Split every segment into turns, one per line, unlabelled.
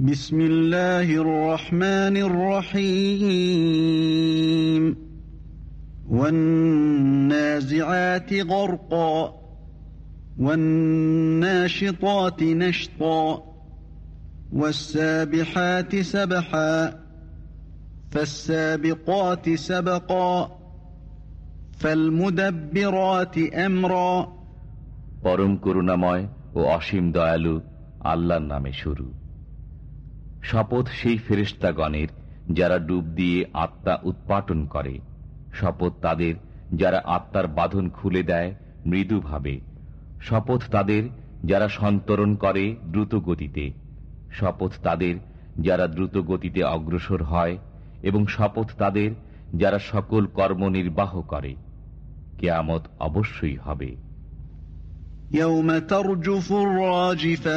بسم الله الرحمن الرحيم والنازعات غرقا والناشطات نشطا والسابحات سبحا فالسابقات سبقا فالمدبرات أمرا
পরম করুণাময় ও অসীম দয়ালু আল্লাহর নামে শুরু শপথ সেই ফেরিস্তাগণের যারা ডুব দিয়ে আত্মা উৎপাটন করে শপথ তাদের যারা আত্মার বাঁধন খুলে দেয় মৃদুভাবে শপথ তাদের যারা সন্তরণ করে দ্রুত গতিতে শপথ তাদের যারা দ্রুত গতিতে অগ্রসর হয় এবং শপথ তাদের যারা সকল কর্ম নির্বাহ করে কেয়ামত অবশ্যই হবে
يوم ترجف الراجفة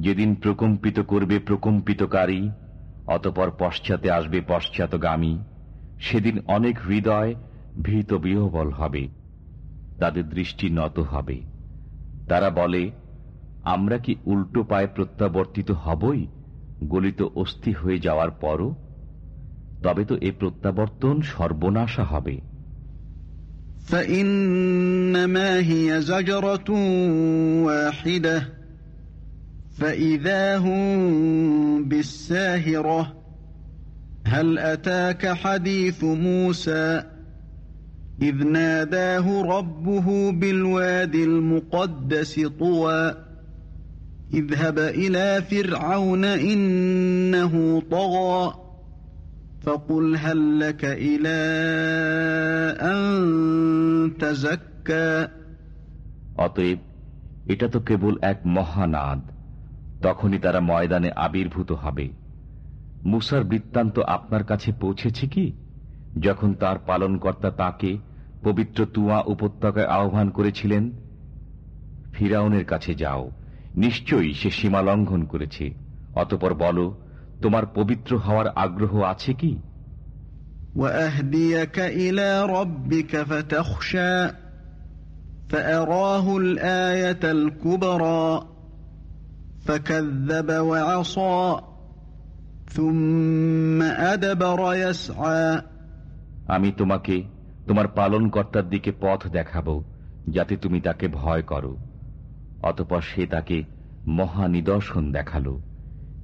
যেদিন প্রকম্পিত করবে প্রকম্পিতকারী অতপর পশ্চাতে আসবে পশ্চাতগামী সেদিন অনেক হৃদয় ভীত বিহবল হবে তাদের দৃষ্টি নত হবে তারা বলে আমরা কি উল্টো পায়ে প্রত্যাবর্তিত হবই গলিত অস্থি হয়ে যাওয়ার পরও তবে তো এ প্রত্যাবর্তন সর্বনাশা হবে
فإنما هي زجرة واحدة فإذا هم بالساهرة هل أتاك حديث موسى إذ ناداه ربه بالواد المقدس طوى اذهب إلى فرعون إنه طغى فقل هل لك إلى أن تزكى
অতএব এটা তো কেবল এক মহানাদ তখনই তারা ময়দানে আবির্ভূত হবে মুসার বৃত্তান্ত আপনার কাছে পৌঁছেছে কি যখন তার পালনকর্তা তাকে পবিত্র তুয়া উপত্যকায় আহ্বান করেছিলেন ফিরাউনের কাছে যাও নিশ্চয়ই সে সীমা লঙ্ঘন করেছে অতপর বলো তোমার পবিত্র হওয়ার আগ্রহ আছে কি
وأهديك إلى ربك فتخشى فأراه الآية الكبرى فكذب وعصى ثم أدبر يسعى
আমি তোমাকে তোমার পালনকর্তার দিকে পথ দেখাব যাতে তুমি তাকে ভয় করো অতপর সে তাকে মহা নিদর্শন দেখালো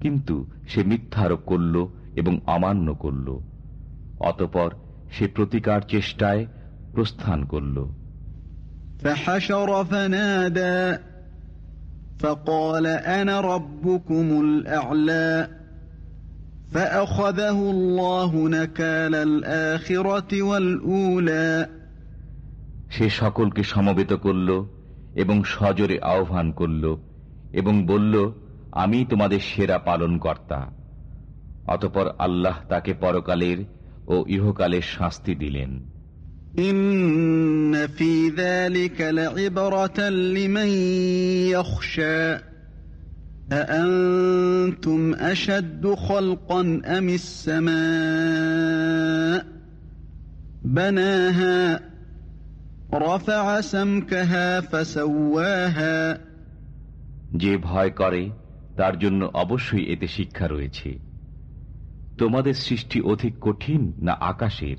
কিন্তু সে মিথ্যারোপ করল এবং অমান্য করল অতপর সে প্রতিকার চেষ্টায় প্রস্থান করল
فحشر فنادى فقال أنا ربكم الأعلى فأخذه الله نكال الآخرة والأولى
সে সকলকে সমবেত করল এবং সজরে আহ্বান করল এবং বলল আমি তোমাদের সেরা পালন কর্তা অতপর আল্লাহ তাকে পরকালের ও ইহকালের শাস্তি দিলেন
إن في ذلك لعبرة لمن يخشى أأنتم أشد خلقا أم السماء بناها رفع سمكها فسواها
যে ভয় করে তার জন্য অবশ্যই এতে শিক্ষা রয়েছে তোমাদের সৃষ্টি অধিক কঠিন না আকাশের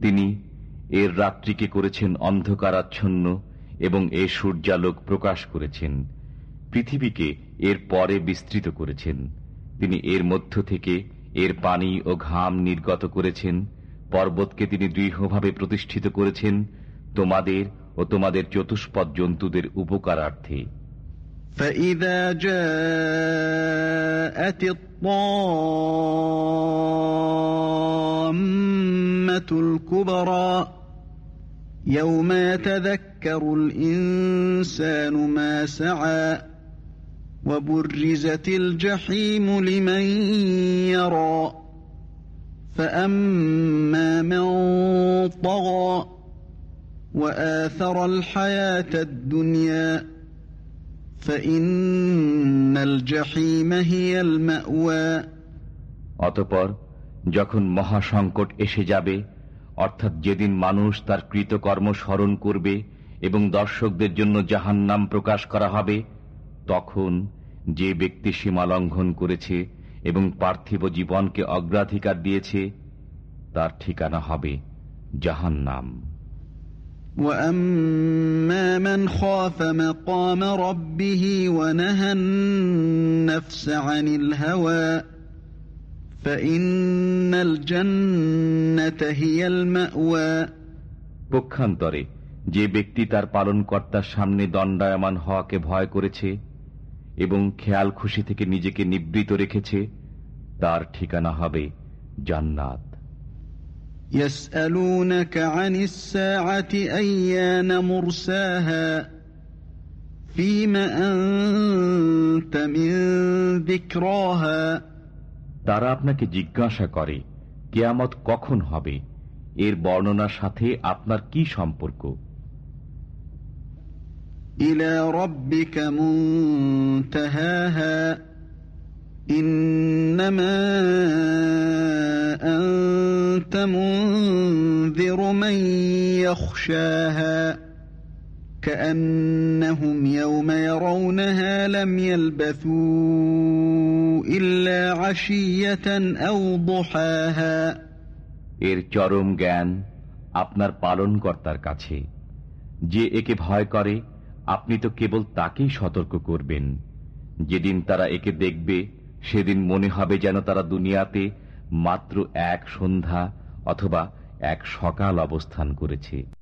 তিনি এর রাত্রিকে করেছেন অন্ধকারাচ্ছন্ন এবং এ সূর্যালোক প্রকাশ করেছেন। পৃথিবীকে এর পরে বিস্তৃত করেছেন। তিনি এর মধ্য থেকে এর পানি ও ঘাম নির্গত করেছেন। পর্বতকে তিনি দৃঢ়ভাবে প্রতিষ্ঠিত করেছেন। তোমাদের ও তোমাদের চতুষ্পদ জন্তুদের উপকারার্থে।
فإذا جاءت الطامة الكبرى يوم يتذكر الإنسان ما سعى وبرزت الجحيم لمن يرى فأما من طغى وآثر الحياة الدنيا
অতপর, যখন মহাসংকট এসে যাবে, অর্থাৎ যেদিন মানুষ তার কৃতকর্ম স্মরণ করবে এবং দর্শকদের জন্য জাহান নাম প্রকাশ করা হবে, তখন যে ব্যক্তি সীমা লঙ্ঘন করেছে এবং পার্থিব জীবনকে অগ্রাধিকার দিয়েছে, তার ঠিকানা হবে জাহান নাম
وأما من خاف مقام ربه ونهى النفس عن الهوى فإن الجنة هي المأوى
পক্ষান্তরে যে ব্যক্তি তার পালনকর্তার সামনে দণ্ডায়মান হওয়াকে ভয় করেছে এবং খেয়াল খুশি থেকে নিজেকে নিবৃত রেখেছে তার ঠিকানা হবে জান্নাত
يسألونك عن الساعة أيان مرساها فيم أنت من ذكراها
তারা আপনাকে জিজ্ঞাসা করে কেয়ামত কখন হবে এর বর্ণনার সাথে আপনার কি সম্পর্ক
إلى ربك منتهاها إنما أنت منذر من يخشاها كأنهم يوم يرونها لم يلبثوا إلا عشية أو ضحاها
এর চরম জ্ঞান আপনার পালনকর্তার কাছে যে একে ভয় করে আপনি তো কেবল তাকেই সতর্ক করবেন যেদিন তারা একে দেখবে সেদিন মনে হবে যেন তারা দুনিয়াতে মাত্র এক সন্ধ্যা অথবা এক সকাল অবস্থান করেছে।